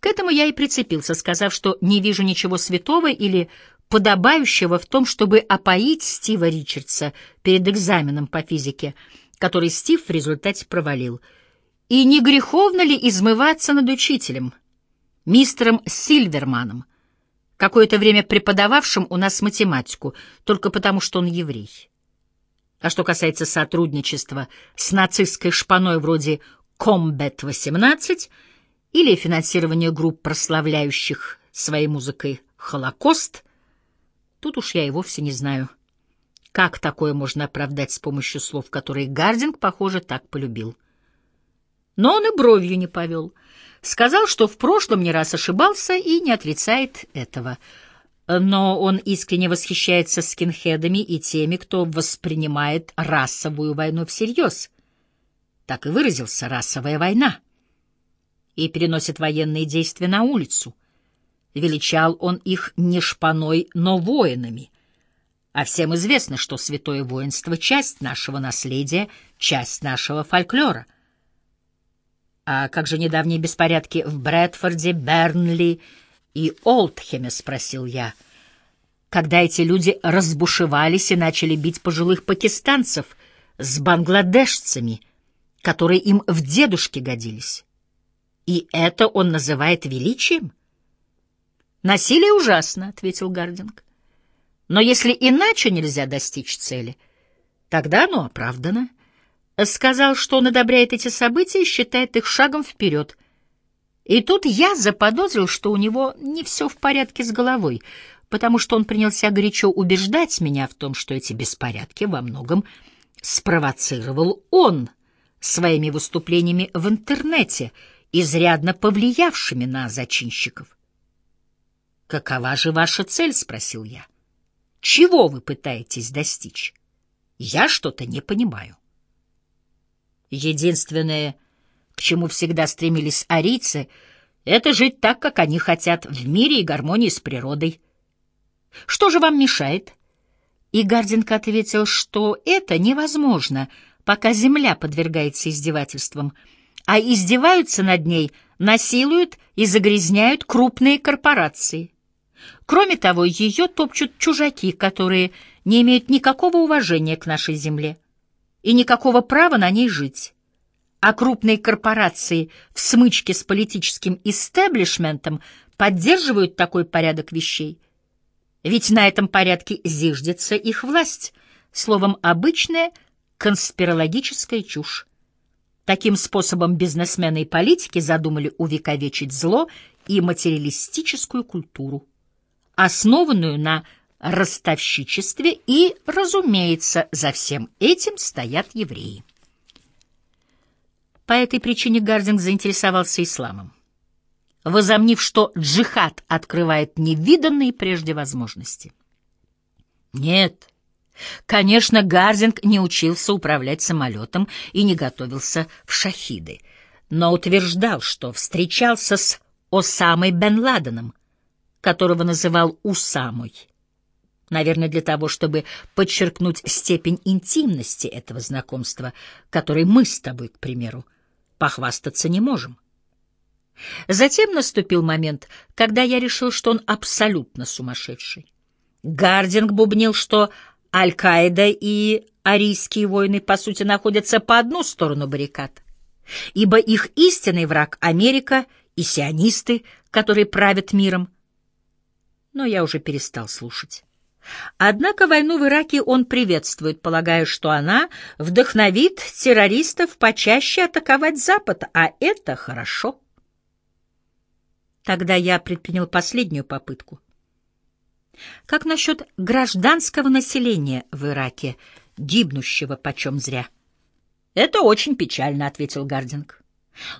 К этому я и прицепился, сказав, что не вижу ничего святого или подобающего в том, чтобы опоить Стива Ричардса перед экзаменом по физике, который Стив в результате провалил. И не греховно ли измываться над учителем, мистером Сильверманом, какое-то время преподававшим у нас математику, только потому что он еврей? А что касается сотрудничества с нацистской шпаной вроде «Комбет-18» или финансирования групп, прославляющих своей музыкой Холокост, тут уж я и вовсе не знаю, как такое можно оправдать с помощью слов, которые Гардинг, похоже, так полюбил. Но он и бровью не повел. Сказал, что в прошлом не раз ошибался и не отрицает этого — но он искренне восхищается скинхедами и теми, кто воспринимает расовую войну всерьез. Так и выразился «расовая война» и переносит военные действия на улицу. Величал он их не шпаной, но воинами. А всем известно, что святое воинство — часть нашего наследия, часть нашего фольклора. А как же недавние беспорядки в Брэдфорде, Бернли и Олдхеме, спросил я, когда эти люди разбушевались и начали бить пожилых пакистанцев с бангладешцами, которые им в дедушки годились. И это он называет величием? Насилие ужасно, ответил Гардинг. Но если иначе нельзя достичь цели, тогда оно оправдано. Сказал, что он одобряет эти события и считает их шагом вперед — и тут я заподозрил, что у него не все в порядке с головой, потому что он принялся горячо убеждать меня в том, что эти беспорядки во многом спровоцировал он своими выступлениями в интернете, изрядно повлиявшими на зачинщиков. «Какова же ваша цель?» — спросил я. «Чего вы пытаетесь достичь? Я что-то не понимаю». Единственное — к чему всегда стремились арийцы, это жить так, как они хотят, в мире и гармонии с природой. Что же вам мешает? И Гардинг ответил, что это невозможно, пока земля подвергается издевательствам, а издеваются над ней, насилуют и загрязняют крупные корпорации. Кроме того, ее топчут чужаки, которые не имеют никакого уважения к нашей земле и никакого права на ней жить а крупные корпорации в смычке с политическим истеблишментом поддерживают такой порядок вещей. Ведь на этом порядке зиждется их власть, словом, обычная конспирологическая чушь. Таким способом бизнесмены и политики задумали увековечить зло и материалистическую культуру, основанную на ростовщичестве, и, разумеется, за всем этим стоят евреи. По этой причине Гардинг заинтересовался исламом, возомнив, что джихад открывает невиданные прежде возможности. Нет, конечно, Гардинг не учился управлять самолетом и не готовился в шахиды, но утверждал, что встречался с Осамой бен Ладеном, которого называл Усамой. Наверное, для того, чтобы подчеркнуть степень интимности этого знакомства, который мы с тобой, к примеру, похвастаться не можем. Затем наступил момент, когда я решил, что он абсолютно сумасшедший. Гардинг бубнил, что Аль-Каида и арийские войны, по сути, находятся по одну сторону баррикад, ибо их истинный враг — Америка и сионисты, которые правят миром. Но я уже перестал слушать. Однако войну в Ираке он приветствует, полагая, что она вдохновит террористов почаще атаковать Запад, а это хорошо. Тогда я предпринял последнюю попытку. Как насчет гражданского населения в Ираке, гибнущего почем зря? Это очень печально, — ответил Гардинг.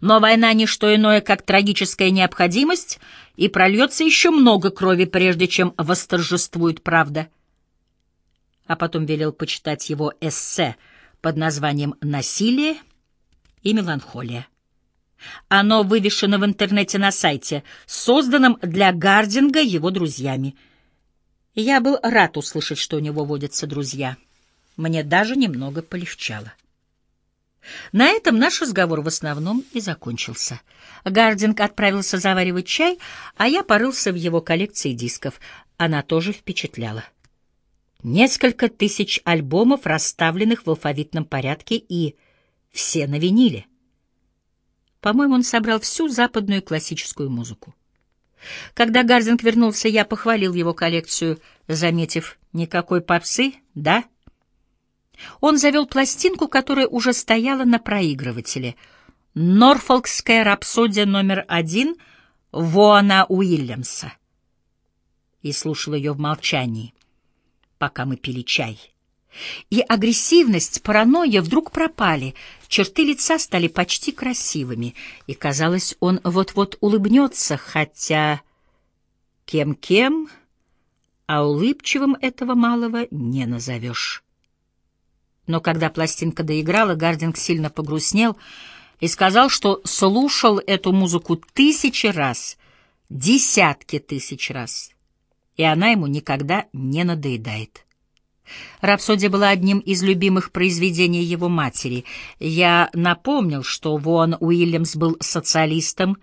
Но война — не что иное, как трагическая необходимость, и прольется еще много крови, прежде чем восторжествует правда. А потом велел почитать его эссе под названием «Насилие и меланхолия». Оно вывешено в интернете на сайте, созданном для Гардинга его друзьями. Я был рад услышать, что у него водятся друзья. Мне даже немного полегчало. На этом наш разговор в основном и закончился. Гардинг отправился заваривать чай, а я порылся в его коллекции дисков. Она тоже впечатляла. Несколько тысяч альбомов, расставленных в алфавитном порядке, и все на виниле. По-моему, он собрал всю западную классическую музыку. Когда Гардинг вернулся, я похвалил его коллекцию, заметив, никакой попсы, да? Он завел пластинку, которая уже стояла на проигрывателе. «Норфолкская рапсодия номер один» Воана Уильямса. И слушал ее в молчании, пока мы пили чай. И агрессивность, паранойя вдруг пропали, черты лица стали почти красивыми, и, казалось, он вот-вот улыбнется, хотя кем-кем, а улыбчивым этого малого не назовешь. Но когда пластинка доиграла, Гардинг сильно погрустнел и сказал, что слушал эту музыку тысячи раз, десятки тысяч раз, и она ему никогда не надоедает. Рапсодия была одним из любимых произведений его матери. Я напомнил, что Вон Уильямс был социалистом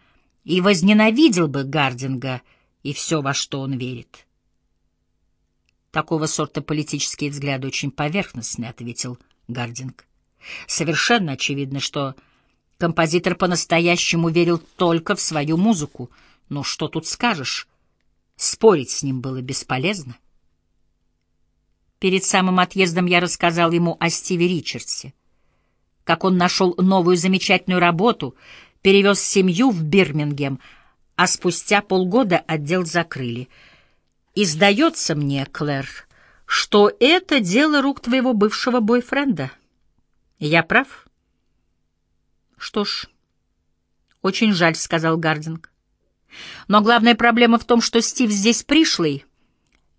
и возненавидел бы Гардинга и все, во что он верит. Такого сорта политические взгляды очень поверхностны, — ответил Гардинг. Совершенно очевидно, что композитор по-настоящему верил только в свою музыку. Но что тут скажешь? Спорить с ним было бесполезно. Перед самым отъездом я рассказал ему о Стиве Ричардсе, как он нашел новую замечательную работу, перевез семью в Бирмингем, а спустя полгода отдел закрыли. И сдается мне, Клэр, что это дело рук твоего бывшего бойфренда. Я прав? Что ж, очень жаль, — сказал Гардинг. Но главная проблема в том, что Стив здесь пришлый —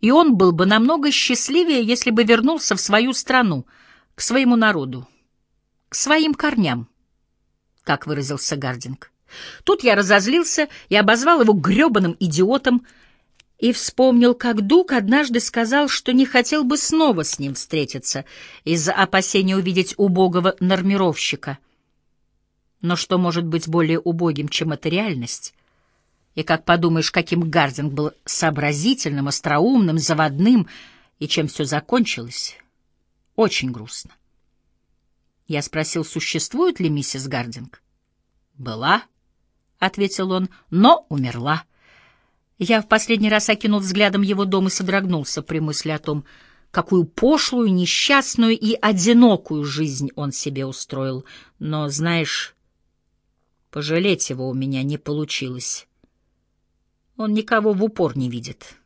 и он был бы намного счастливее, если бы вернулся в свою страну, к своему народу, к своим корням, как выразился Гардинг. Тут я разозлился и обозвал его гребаным идиотом и вспомнил, как Дук однажды сказал, что не хотел бы снова с ним встретиться из-за опасения увидеть убогого нормировщика. Но что может быть более убогим, чем эта реальность? И как подумаешь, каким Гардинг был сообразительным, остроумным, заводным, и чем все закончилось. Очень грустно. Я спросил, существует ли миссис Гардинг. «Была», — ответил он, — «но умерла». Я в последний раз окинул взглядом его дом и содрогнулся при мысли о том, какую пошлую, несчастную и одинокую жизнь он себе устроил. Но, знаешь, пожалеть его у меня не получилось. Он никого в упор не видит.